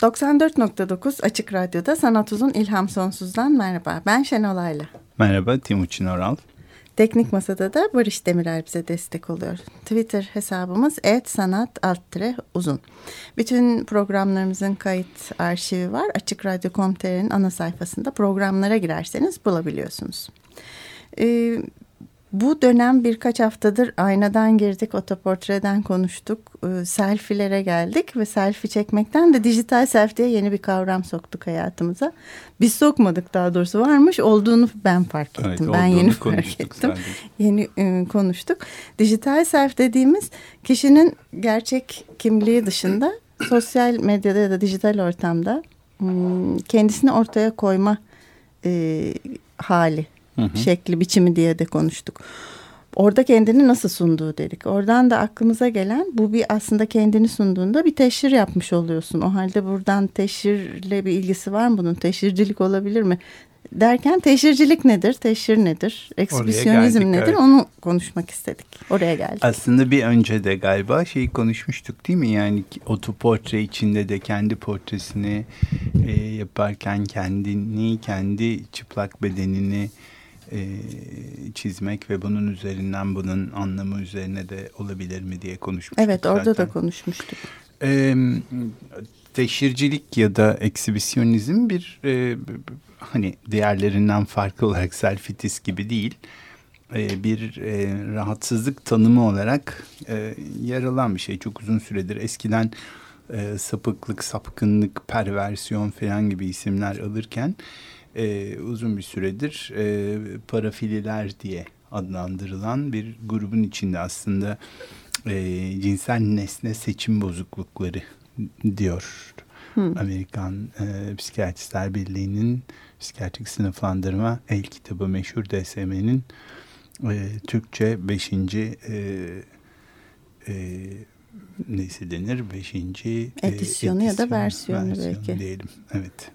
94.9 Açık Radyo'da Sanat Uzun İlham Sonsuz'dan merhaba. Ben Şenol Ayla. Merhaba Timuçin Oral. Teknik Masada da Barış Demirel bize destek oluyor. Twitter hesabımız sanat uzun. Bütün programlarımızın kayıt arşivi var. Açık Radyo.com.tr'nin ana sayfasında programlara girerseniz bulabiliyorsunuz. Ee, bu dönem birkaç haftadır aynadan girdik, otoportreden konuştuk, e, selfilere geldik ve selfie çekmekten de dijital selfie diye yeni bir kavram soktuk hayatımıza. Biz sokmadık daha doğrusu varmış olduğunu ben fark ettim. Evet, ben yeni fark ettim. Sadece. Yeni e, konuştuk. Dijital selfie dediğimiz kişinin gerçek kimliği dışında sosyal medyada ya da dijital ortamda hmm, kendisini ortaya koyma e, hali hı hı. şekli, biçimi diye de konuştuk. Orada kendini nasıl sunduğu dedik. Oradan da aklımıza gelen bu bir aslında kendini sunduğunda bir teşhir yapmış oluyorsun. O halde buradan teşhirle bir ilgisi var mı bunun? Teşhircilik olabilir mi? Derken teşhircilik nedir? Teşhir nedir? Ekshibisyonizm nedir? Evet. Onu konuşmak istedik. Oraya geldik. Aslında bir önce de galiba şeyi konuşmuştuk değil mi? Yani otoportre içinde de kendi portresini e, yaparken kendini, kendi çıplak bedenini e, çizmek ve bunun üzerinden bunun anlamı üzerine de olabilir mi diye konuşmuştuk. Evet orada zaten. da konuşmuştuk. E, teşhircilik ya da eksibisyonizm bir e, hani diğerlerinden farklı olarak selfitis gibi değil e, bir e, rahatsızlık tanımı olarak e, yer alan bir şey. Çok uzun süredir eskiden e, sapıklık, sapkınlık, perversiyon falan gibi isimler alırken e, uzun bir süredir e, parafililer diye adlandırılan bir grubun içinde aslında e, cinsel nesne seçim bozuklukları diyor. Hmm. Amerikan e, Psikiyatristler Birliği'nin psikiyatrik sınıflandırma el kitabı meşhur DSM'nin e, Türkçe beşinci e, e, neyse denir beşinci edisyonu, e, edisyonu ya da versiyonu, versiyonu belki diyelim. Evet.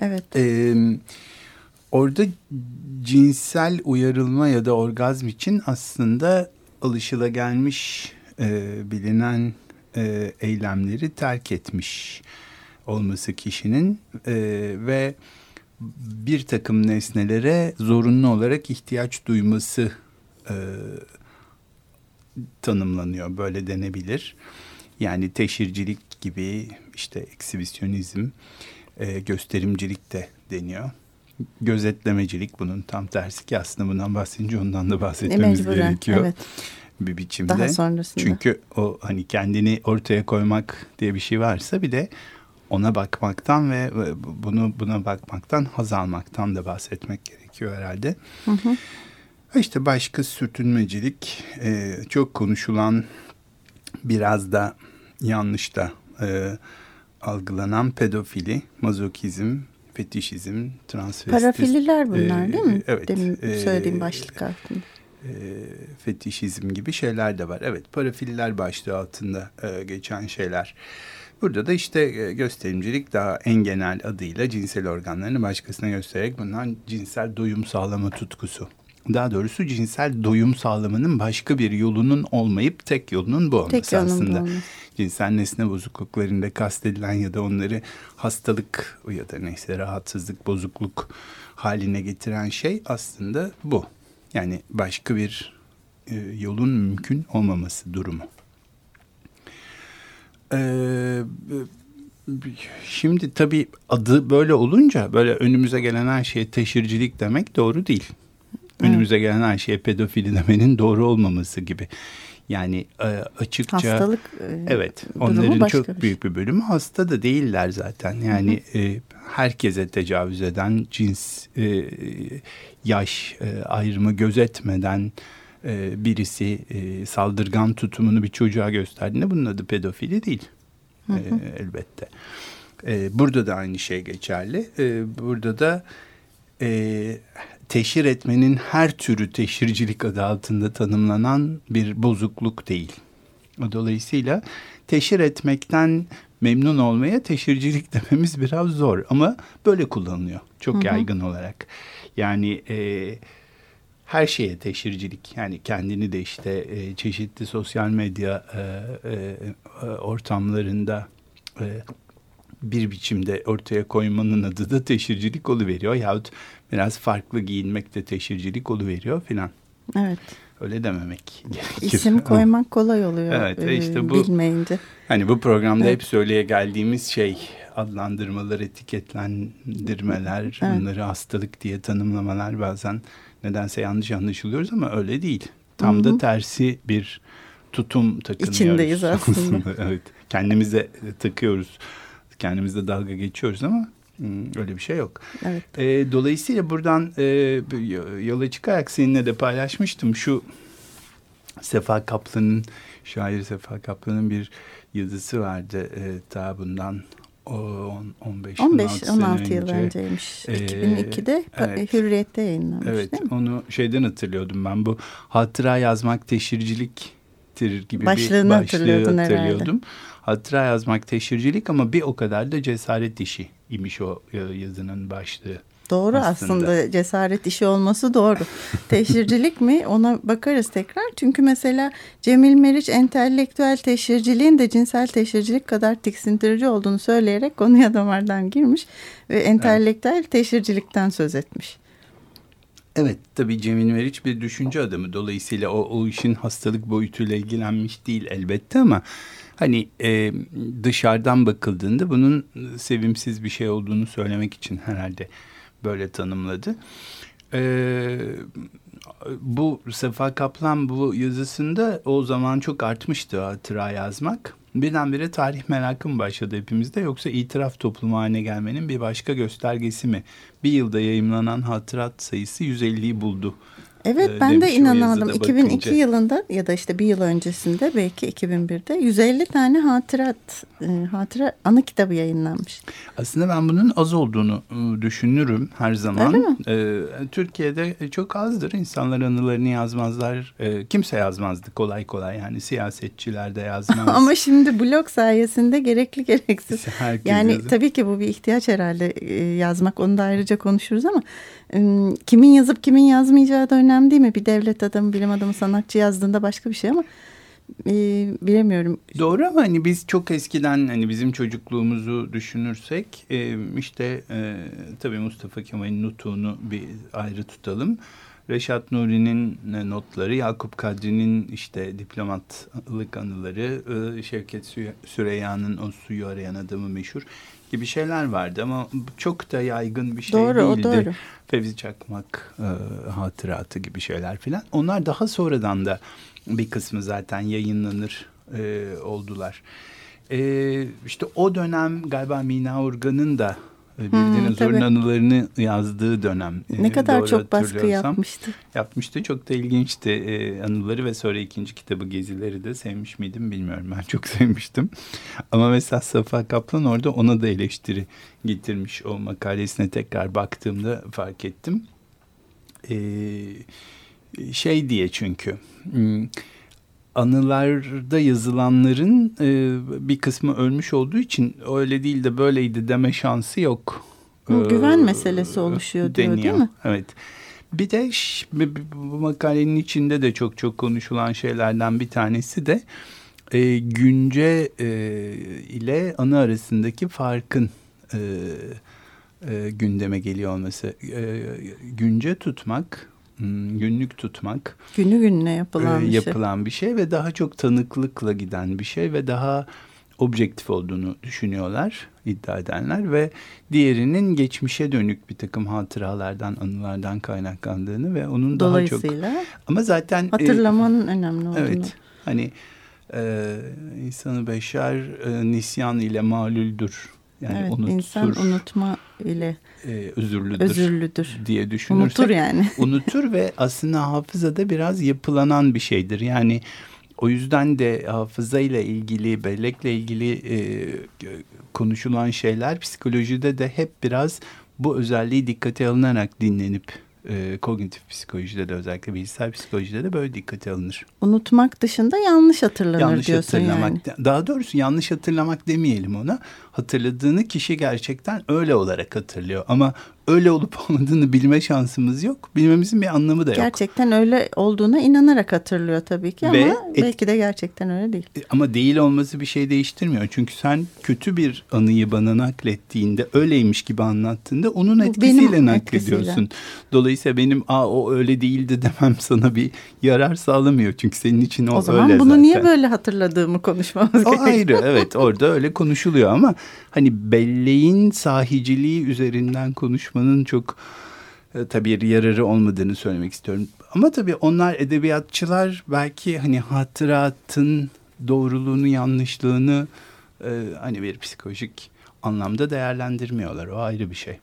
Evet. Ee, orada cinsel uyarılma ya da orgazm için aslında alışılagelmiş e, bilinen e, eylemleri terk etmiş olması kişinin e, ve bir takım nesnelere zorunlu olarak ihtiyaç duyması e, tanımlanıyor. Böyle denebilir. Yani teşhircilik gibi işte eksibisyonizm gösterimcilik de deniyor. Gözetlemecilik bunun tam tersi ki aslında bundan bahsedince ondan da bahsetmemiz Mecburen, gerekiyor. Evet. Bir biçimde. Daha sonrasında. Çünkü o hani kendini ortaya koymak diye bir şey varsa bir de ona bakmaktan ve bunu buna bakmaktan haz almaktan da bahsetmek gerekiyor herhalde. Hı hı. İşte başka sürtünmecilik e, çok konuşulan biraz da yanlış da e, algılanan pedofili, mazokizm, fetişizm, transvestit. Parafililer bunlar e, değil mi? Evet. Demin e, söylediğim başlık altında. E, fetişizm gibi şeyler de var. Evet parafililer başlığı altında e, geçen şeyler. Burada da işte e, gösterimcilik daha en genel adıyla cinsel organlarını başkasına göstererek bundan cinsel doyum sağlama tutkusu. Daha doğrusu cinsel doyum sağlamanın başka bir yolunun olmayıp tek yolunun bu olması tek aslında. Bu cinsel nesne bozukluklarında kastedilen ya da onları hastalık ya da neyse rahatsızlık, bozukluk haline getiren şey aslında bu. Yani başka bir e, yolun mümkün olmaması durumu. Ee, şimdi tabii adı böyle olunca böyle önümüze gelen her şeye teşhircilik demek doğru değil. Önümüze gelen her şeye pedofili demenin doğru olmaması gibi. Yani e, açıkça hastalık e, evet onların çok bir büyük bir bölümü hasta da değiller zaten. Yani hı hı. E, herkese tecavüz eden cins yaş ayrımı gözetmeden birisi saldırgan tutumunu bir çocuğa gösterdiğinde bunun adı pedofili değil. Hı hı. Elbette. Burada da aynı şey geçerli. Burada da teşhir etmenin her türü teşhircilik adı altında tanımlanan bir bozukluk değil. Dolayısıyla teşhir etmekten memnun olmaya teşhircilik dememiz biraz zor ama böyle kullanılıyor çok hı hı. yaygın olarak. Yani e, her şeye teşhircilik yani kendini de işte e, çeşitli sosyal medya e, e, e ortamlarında e, bir biçimde ortaya koymanın adı da teşhircilik veriyor yahut biraz farklı giyinmek de teşhircilik veriyor filan. Evet. Öyle dememek gerekir. İsim koymak kolay oluyor. Evet, e, işte bu bilmeyince. Hani bu programda evet. hep söyleye geldiğimiz şey adlandırmalar, etiketlendirmeler, evet. bunları hastalık diye tanımlamalar bazen nedense yanlış anlaşılıyoruz ama öyle değil. Tam Hı-hı. da tersi bir tutum takınıyoruz. İçindeyiz aslında. evet. Kendimize takıyoruz. Kendimizle dalga geçiyoruz ama öyle bir şey yok. Evet. E, dolayısıyla buradan e, yola çıkarak seninle de paylaşmıştım. Şu Sefa Kaplan'ın, şair Sefa Kaplan'ın bir yazısı vardı. E, daha bundan 15 15 16 yıl önceymiş. Ee, 2002'de evet, Hürriyet'te yayınlanmış evet? Onu şeyden hatırlıyordum ben bu hatıra yazmak teşhirciliktir gibi Başlığını bir başlığı hatırlıyordum. Herhalde. Hatıra yazmak teşhircilik ama bir o kadar da cesaret işi imiş o yazının başlığı. Doğru aslında. aslında cesaret işi olması doğru. Teşhircilik mi ona bakarız tekrar. Çünkü mesela Cemil Meriç entelektüel teşhirciliğin de cinsel teşhircilik kadar tiksindirici olduğunu söyleyerek konuya damardan girmiş ve entelektüel evet. teşhircilikten söz etmiş. Evet tabii Cemil Meriç bir düşünce adamı. Dolayısıyla o, o işin hastalık boyutuyla ilgilenmiş değil elbette ama hani e, dışarıdan bakıldığında bunun sevimsiz bir şey olduğunu söylemek için herhalde böyle tanımladı. Ee, bu Sefa Kaplan bu yazısında o zaman çok artmıştı hatıra yazmak. Birdenbire tarih merakım başladı hepimizde yoksa itiraf toplumu haline gelmenin bir başka göstergesi mi? Bir yılda yayımlanan hatırat sayısı 150'yi buldu Evet e, ben de inanamadım. 2002 bakınca. yılında ya da işte bir yıl öncesinde belki 2001'de 150 tane hatırat e, hatıra anı kitabı yayınlanmış. Aslında ben bunun az olduğunu e, düşünürüm her zaman. Öyle mi? Türkiye'de çok azdır. İnsanlar anılarını yazmazlar. Kimse yazmazdı kolay kolay yani siyasetçiler de yazmaz. Ama şimdi blog sayesinde gerekli gereksiz. Herkes yani yazır. tabii ki bu bir ihtiyaç herhalde yazmak. Onu da ayrıca konuşuruz ama kimin yazıp kimin yazmayacağı da önemli değil mi? Bir devlet adamı, bilim adamı, sanatçı yazdığında başka bir şey ama e, bilemiyorum. Doğru ama hani biz çok eskiden hani bizim çocukluğumuzu düşünürsek e, işte e, tabii Mustafa Kemal'in nutunu bir ayrı tutalım. Reşat Nuri'nin notları, Yakup Kadri'nin işte diplomatlık anıları, e, Şevket Süreyya'nın o suyu arayan adamı meşhur gibi şeyler vardı ama çok da yaygın bir şey doğru, değildi. Doğru. Fevzi Çakmak e, hatıratı gibi şeyler filan. Onlar daha sonradan da bir kısmı zaten yayınlanır e, oldular. E, işte o dönem galiba Mina Organ'ın da bir hmm, dinozorun anılarını yazdığı dönem. Ne e, kadar çok baskı yapmıştı. Yapmıştı. Çok da ilginçti e, anıları ve sonra ikinci kitabı Gezileri de sevmiş miydim bilmiyorum. Ben çok sevmiştim. Ama mesela Safa Kaplan orada ona da eleştiri getirmiş. O makalesine tekrar baktığımda fark ettim. E, şey diye çünkü... Hmm, anılarda yazılanların e, bir kısmı ölmüş olduğu için öyle değil de böyleydi deme şansı yok. Güven ee, meselesi oluşuyor diyor deniyor. değil mi? Evet. Bir de bu makalenin içinde de çok çok konuşulan şeylerden bir tanesi de e, günce e, ile anı arasındaki farkın e, e, gündeme geliyor olması. E, günce tutmak günlük tutmak. Günü gününe yapılan e, bir şey. Bir şey ve daha çok tanıklıkla giden bir şey ve daha objektif olduğunu düşünüyorlar, iddia edenler ve diğerinin geçmişe dönük bir takım hatıralardan, anılardan kaynaklandığını ve onun daha çok... Ama zaten... Hatırlamanın e, önemli olduğunu. Evet, hani e, insanı beşer e, nisyan ile malüldür Yani evet, unutur, insan unutma ile e, özürlüdür, özürlüdür diye düşünürsek. Unutur yani. unutur ve aslında hafızada biraz yapılanan bir şeydir. Yani o yüzden de hafıza ile ilgili, bellekle ilgili e, konuşulan şeyler psikolojide de hep biraz bu özelliği dikkate alınarak dinlenip e, kognitif psikolojide de özellikle bilgisayar psikolojide de böyle dikkate alınır. Unutmak dışında yanlış hatırlanır yanlış diyorsun hatırlamak, yani. Daha doğrusu yanlış hatırlamak demeyelim ona. Hatırladığını kişi gerçekten öyle olarak hatırlıyor. Ama öyle olup olmadığını bilme şansımız yok. Bilmemizin bir anlamı da yok. Gerçekten öyle olduğuna inanarak hatırlıyor tabii ki Ve ama et- belki de gerçekten öyle değil. E, Ama değil olması bir şey değiştirmiyor. Çünkü sen kötü bir anıyı bana naklettiğinde, öyleymiş gibi anlattığında onun etkisiyle benim naklediyorsun. etkisiyle. Dolayısıyla benim Aa, o öyle değildi demem sana bir yarar sağlamıyor. Çünkü senin için o, O, zaman öyle bunu zaten. niye böyle hatırladığımı konuşmamız O gerekiyor. ayrı evet orada öyle konuşuluyor ama hani belleğin sahiciliği üzerinden konuşmanın çok e, tabii yararı olmadığını söylemek istiyorum. Ama tabii onlar edebiyatçılar belki hani hatıratın doğruluğunu yanlışlığını e, hani bir psikolojik anlamda değerlendirmiyorlar. O ayrı bir şey.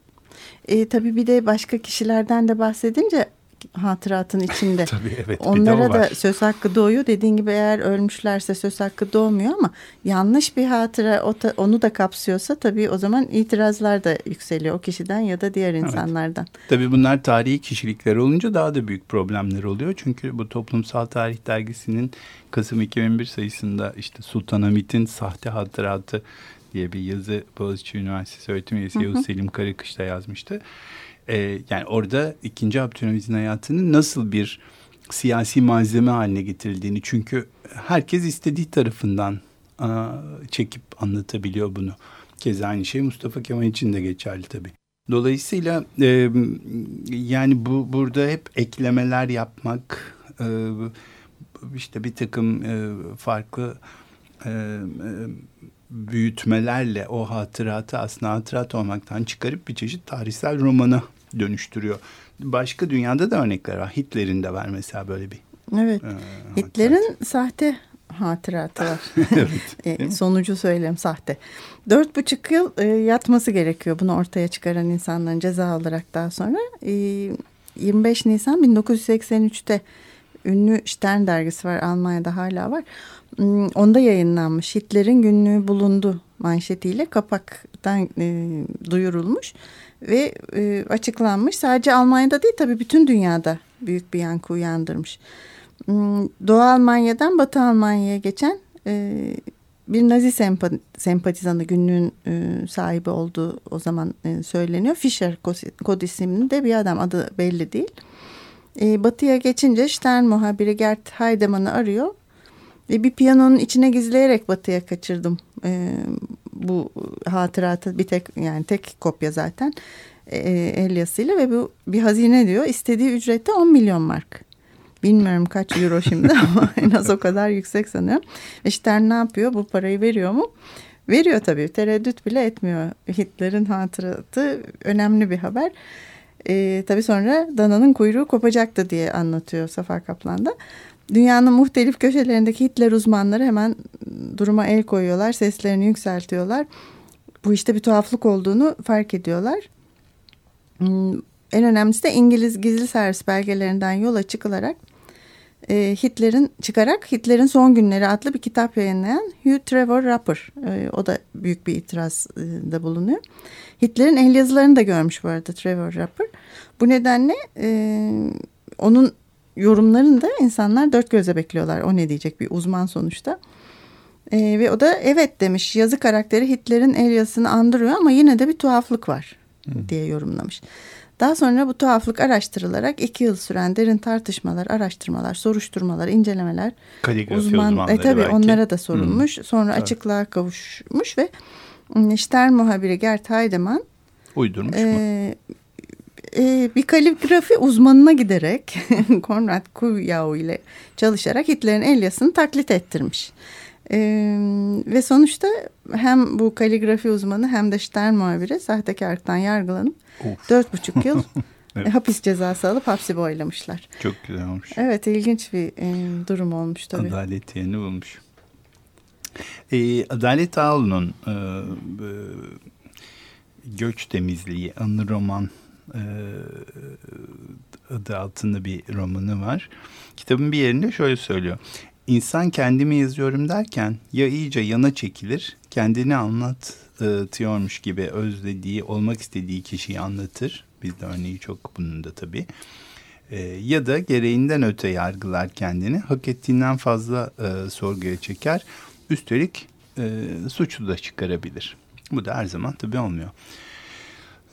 E, tabii bir de başka kişilerden de bahsedince hatıratın içinde. Tabii evet Onlara da söz hakkı doğuyor. Dediğin gibi eğer ölmüşlerse söz hakkı doğmuyor ama yanlış bir hatıra onu da kapsıyorsa tabii o zaman itirazlar da yükseliyor o kişiden ya da diğer insanlardan. Tabii bunlar tarihi kişilikler olunca daha da büyük problemler oluyor. Çünkü bu Toplumsal Tarih Dergisi'nin Kasım 2001 sayısında işte Sultanahmet'in sahte hatıratı diye bir yazı Boğaziçi Üniversitesi öğretim üyesi Yavuz Selim Karakış'ta yazmıştı. Ee, yani orada 2. Abdülhamid'in hayatının nasıl bir siyasi malzeme haline getirildiğini çünkü herkes istediği tarafından aa, çekip anlatabiliyor bunu. Keza aynı şey Mustafa Kemal için de geçerli tabii. Dolayısıyla e, yani bu burada hep eklemeler yapmak, e, işte bir takım e, farklı e, e, büyütmelerle o hatıratı aslında hatırat olmaktan çıkarıp bir çeşit tarihsel romana dönüştürüyor. Başka dünyada da örnekler var. Hitler'in de var mesela böyle bir. Evet. e, Hitler'in sahte hatıratı var. evet. E, sonucu söyleyeyim sahte. Dört buçuk yıl e, yatması gerekiyor bunu ortaya çıkaran insanların ceza olarak daha sonra. E, 25 Nisan 1983'te ünlü Stern dergisi var Almanya'da hala var. Hmm, Onda yayınlanmış Hitler'in günlüğü bulundu manşetiyle kapaktan e, duyurulmuş ve e, açıklanmış. Sadece Almanya'da değil tabii bütün dünyada büyük bir yankı uyandırmış. Hmm, Doğu Almanya'dan Batı Almanya'ya geçen e, bir Nazi sempa- sempatizanı günlüğün e, sahibi olduğu o zaman e, söyleniyor. Fischer kod isimli de bir adam adı belli değil. E, batıya geçince Stern muhabiri Gert Heidemann'ı arıyor. Ve bir piyanonun içine gizleyerek batıya kaçırdım e, bu hatıratı bir tek yani tek kopya zaten e, el yazısıyla ve bu bir hazine diyor. İstediği ücrette 10 milyon mark. Bilmiyorum kaç euro şimdi ama en az o kadar yüksek sanıyorum. E, Stern ne yapıyor? Bu parayı veriyor mu? Veriyor tabii. Tereddüt bile etmiyor. Hitler'in hatıratı önemli bir haber. E, tabii sonra dananın kuyruğu kopacaktı diye anlatıyor Safa Kaplan'da. Dünyanın muhtelif köşelerindeki Hitler uzmanları hemen duruma el koyuyorlar. Seslerini yükseltiyorlar. Bu işte bir tuhaflık olduğunu fark ediyorlar. Hmm, En önemlisi de İngiliz gizli servis belgelerinden yola çıkılarak e, Hitler'in çıkarak Hitler'in Son Günleri adlı bir kitap yayınlayan Hugh Trevor Rapper. E, o da büyük bir itirazda bulunuyor. Hitler'in el yazılarını da görmüş bu arada Trevor Rapper. Bu nedenle e, onun yorumlarını da insanlar dört gözle bekliyorlar. O ne diyecek bir uzman sonuçta. E, ve o da evet demiş yazı karakteri Hitler'in el yazısını andırıyor ama yine de bir tuhaflık var diye yorumlamış. Daha sonra bu tuhaflık araştırılarak iki yıl süren derin tartışmalar, araştırmalar, soruşturmalar, incelemeler Kaligrafi uzman e, tabii belki. onlara da sorulmuş. Sonra Tabii. açıklığa kavuşmuş ve m, Stern muhabiri Gert Heidemann Uydurmuş mu? E, e, bir kaligrafi uzmanına giderek Konrad Kuyau ile çalışarak Hitler'in el yazısını taklit ettirmiş. E, ve sonuçta hem bu kaligrafi uzmanı hem de Stern muhabiri sahtekarlıktan yargılanıp dört buçuk yıl Evet. hapis cezası alıp hapsi boylamışlar. çok güzel olmuş. Evet ilginç bir e, durum olmuş tabii. Adalet yerini bulmuş. Ee, Adalet Ağaoğlu'nun e, e, Göç Temizliği anı roman e, adı altında bir romanı var. Kitabın bir yerinde şöyle söylüyor. İnsan kendimi yazıyorum derken ya iyice yana çekilir, kendini anlatıyormuş gibi özlediği, olmak istediği kişiyi anlatır. Bizde örneği çok bunun da tabii. E, ya da gereğinden öte yargılar kendini, hak ettiğinden fazla e, sorguya çeker. Üstelik suçlu da çıkarabilir. Bu da her zaman tabii olmuyor.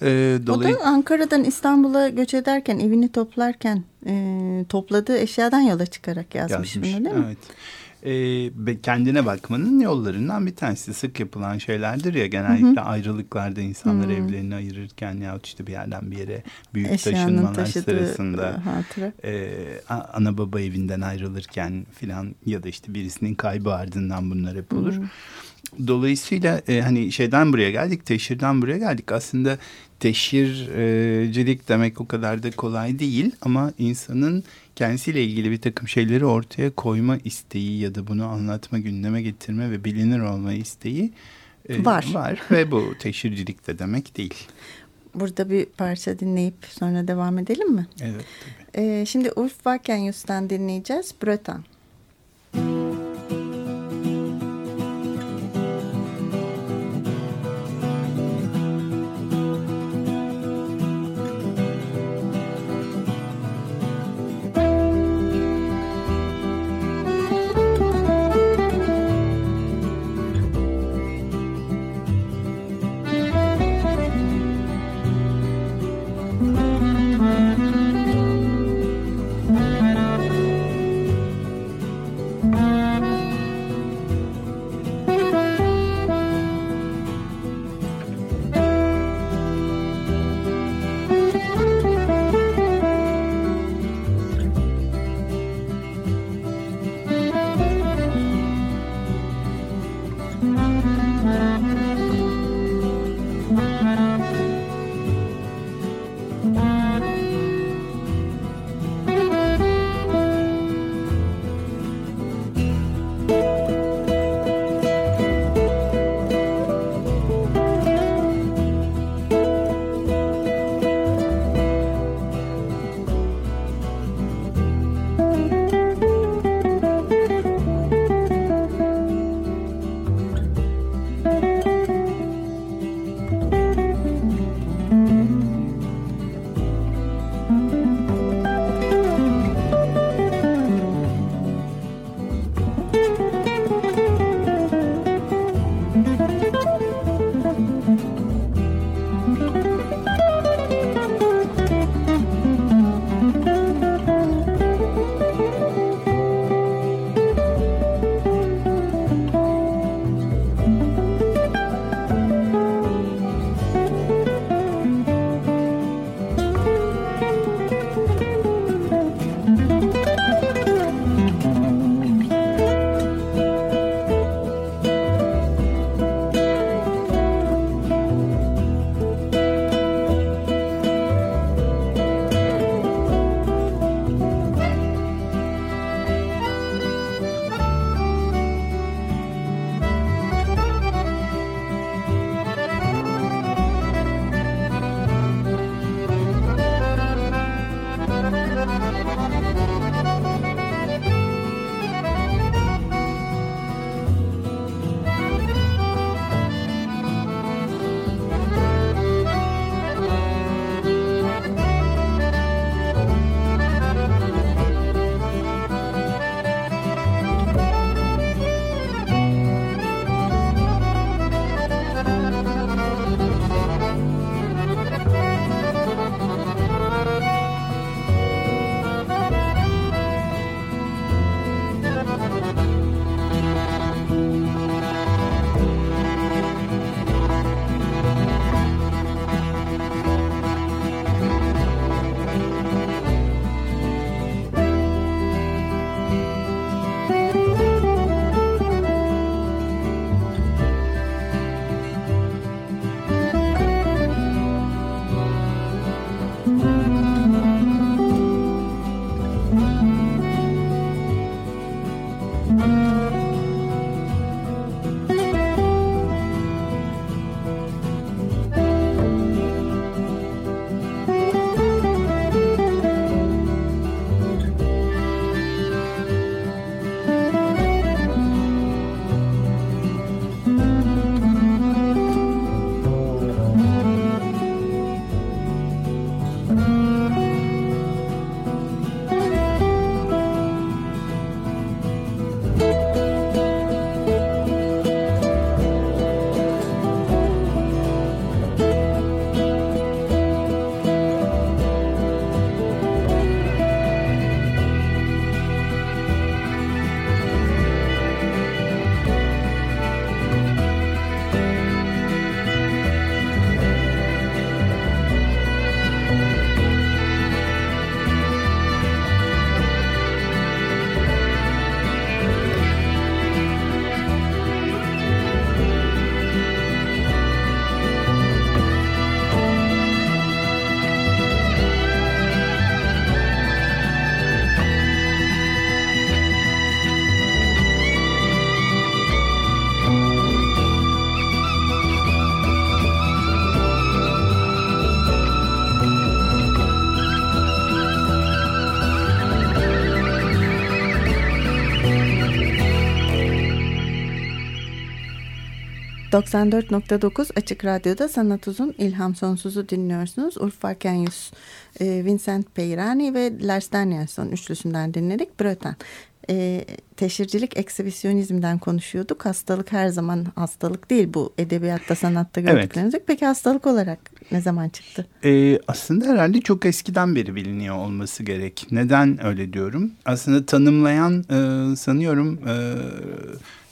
E, dolayı... O da Ankara'dan İstanbul'a göç ederken, evini toplarken e, topladığı eşyadan yola çıkarak yazmış, yazmış bunu değil mi? Evet e, kendine bakmanın yollarından bir tanesi. Sık yapılan şeylerdir ya genellikle hı hı. ayrılıklarda insanlar hı. evlerini ayırırken yahut işte bir yerden bir yere büyük Eşyanın taşınmalar sırasında e, ana baba evinden ayrılırken filan ya da işte birisinin kaybı ardından bunlar hep olur. Hı. Dolayısıyla e, hani şeyden buraya geldik, teşhirden buraya geldik. Aslında teşhircilik demek o kadar da kolay değil ama insanın kendisiyle ilgili bir takım şeyleri ortaya koyma isteği ya da bunu anlatma, gündeme getirme ve bilinir olma isteği e, var. var ve bu teşhircilik de demek değil. Burada bir parça dinleyip sonra devam edelim mi? Evet tabii. Ee, şimdi Ulf Wakenyus'tan dinleyeceğiz. Brötan. 94.9 Açık Radyo'da Sanat Uzun İlham Sonsuz'u dinliyorsunuz. Ulf Arkenyus, e, Vincent Peyrani ve Lars Danielsson üçlüsünden dinledik. Bröten. E, teşhircilik, eksibisyonizmden konuşuyorduk. Hastalık her zaman hastalık değil bu edebiyatta, sanatta gördükleriniz. Evet. Peki hastalık olarak ne zaman çıktı? Ee, aslında herhalde çok eskiden beri biliniyor olması gerek. Neden öyle diyorum? Aslında tanımlayan e, sanıyorum e,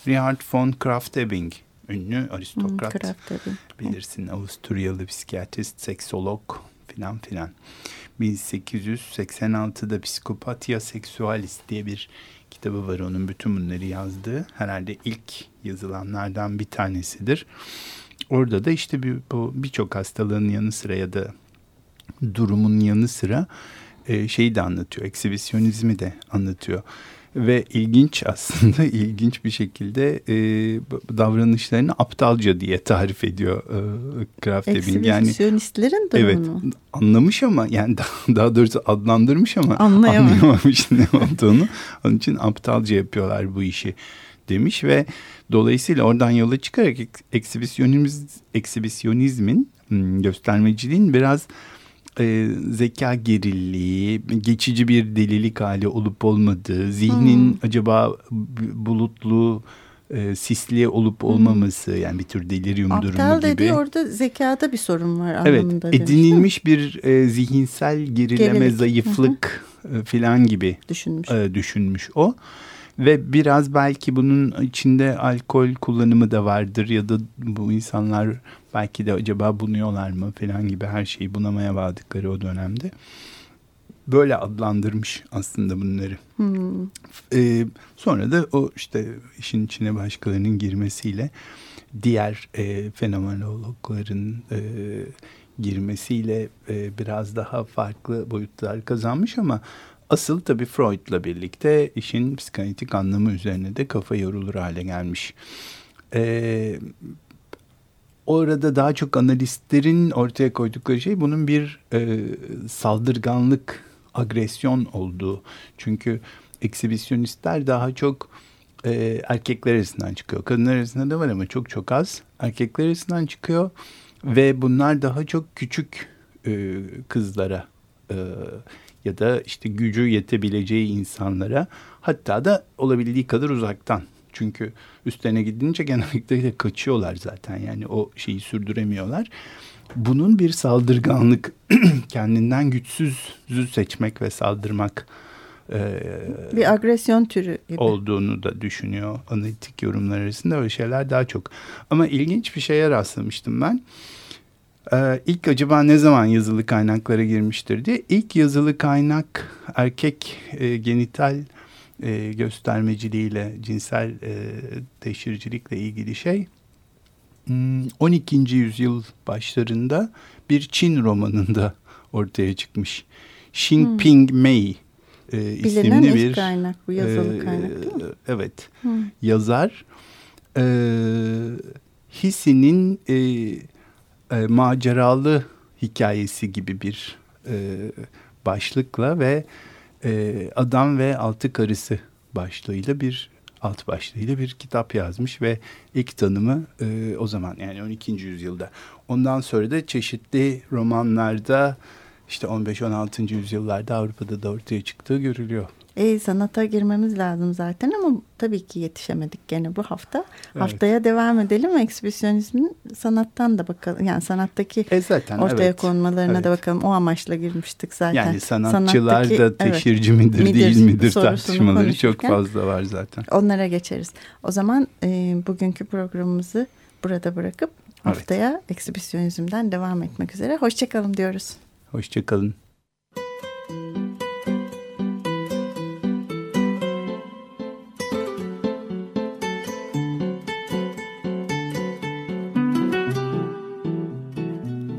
Richard von Kraft-Ebing ünlü aristokrat. Hmm, bilirsin Avusturyalı psikiyatrist, seksolog filan filan. 1886'da Psikopatya Sexualis diye bir kitabı var onun bütün bunları yazdığı. Herhalde ilk yazılanlardan bir tanesidir. Orada da işte bir, bu birçok hastalığın yanı sıra ya da durumun yanı sıra e, şeyi de anlatıyor. Eksibisyonizmi de anlatıyor ve ilginç aslında ilginç bir şekilde e, davranışlarını aptalca diye tarif ediyor e, Kraftebin. Yani Eksibisiyonistlerin evet, anlamış ama yani daha, daha doğrusu adlandırmış ama anlayamamış ne olduğunu. Onun için aptalca yapıyorlar bu işi demiş ve dolayısıyla oradan yola çıkarak eksibisyonizm, eksibisyonizmin hmm, göstermeciliğin biraz e, zeka gerilliği, geçici bir delilik hali olup olmadığı, zihnin hmm. acaba bulutlu, e, sisli olup olmaması hmm. yani bir tür delirium Aptal durumu gibi. Aptal dediği orada zekada bir sorun var anlamında. Evet edinilmiş bir e, zihinsel gerileme, Gerilik. zayıflık e, filan gibi düşünmüş. E, düşünmüş o. Ve biraz belki bunun içinde alkol kullanımı da vardır ya da bu insanlar belki de acaba bunuyorlar mı falan gibi her şeyi bunamaya bağladıkları o dönemde. Böyle adlandırmış aslında bunları. Hmm. Ee, sonra da o işte işin içine başkalarının girmesiyle diğer e, fenomenologların e, girmesiyle e, biraz daha farklı boyutlar kazanmış ama Asıl tabii Freud'la birlikte işin psikanalitik anlamı üzerine de kafa yorulur hale gelmiş. Ee, orada daha çok analistlerin ortaya koydukları şey bunun bir e, saldırganlık, agresyon olduğu. Çünkü eksibisyonistler daha çok e, erkekler arasından çıkıyor. Kadınlar arasında da var ama çok çok az. Erkekler arasından çıkıyor ve bunlar daha çok küçük e, kızlara e, ya da işte gücü yetebileceği insanlara hatta da olabildiği kadar uzaktan. Çünkü üstlerine gidince genellikle de kaçıyorlar zaten yani o şeyi sürdüremiyorlar. Bunun bir saldırganlık kendinden güçsüzü seçmek ve saldırmak e, bir agresyon türü gibi. olduğunu da düşünüyor analitik yorumlar arasında öyle şeyler daha çok. Ama ilginç bir şeye rastlamıştım ben. Ee, ilk acaba ne zaman yazılı kaynaklara girmiştir diye. İlk yazılı kaynak erkek e, genital e, göstermeciliğiyle, cinsel e, teşhircilikle ilgili şey 12. Hmm, yüzyıl başlarında bir Çin romanında ortaya çıkmış. Xingping hmm. Mei e, isimli bir kaynak bu yazılı e, kaynak değil mi? Evet. Hmm. Yazar e, Hisi'nin e, e, maceralı hikayesi gibi bir e, başlıkla ve e, Adam ve Altı Karısı başlığıyla bir alt başlığıyla bir kitap yazmış ve ilk tanımı e, o zaman yani 12. yüzyılda. Ondan sonra da çeşitli romanlarda işte 15-16. yüzyıllarda Avrupa'da da ortaya çıktığı görülüyor. E, sanata girmemiz lazım zaten ama tabii ki yetişemedik gene bu hafta. Evet. Haftaya devam edelim. Ekspresyonizmin sanattan da bakalım. Yani sanattaki e zaten, ortaya evet. konmalarına evet. da bakalım. O amaçla girmiştik zaten. Yani sanatçılar Sanattaki, da teşhirci evet, midir, midir değil midir tartışmaları çok fazla var zaten. Onlara geçeriz. O zaman e, bugünkü programımızı burada bırakıp haftaya evet. ekspresyonizmden devam etmek üzere. Hoşçakalın diyoruz. Hoşçakalın.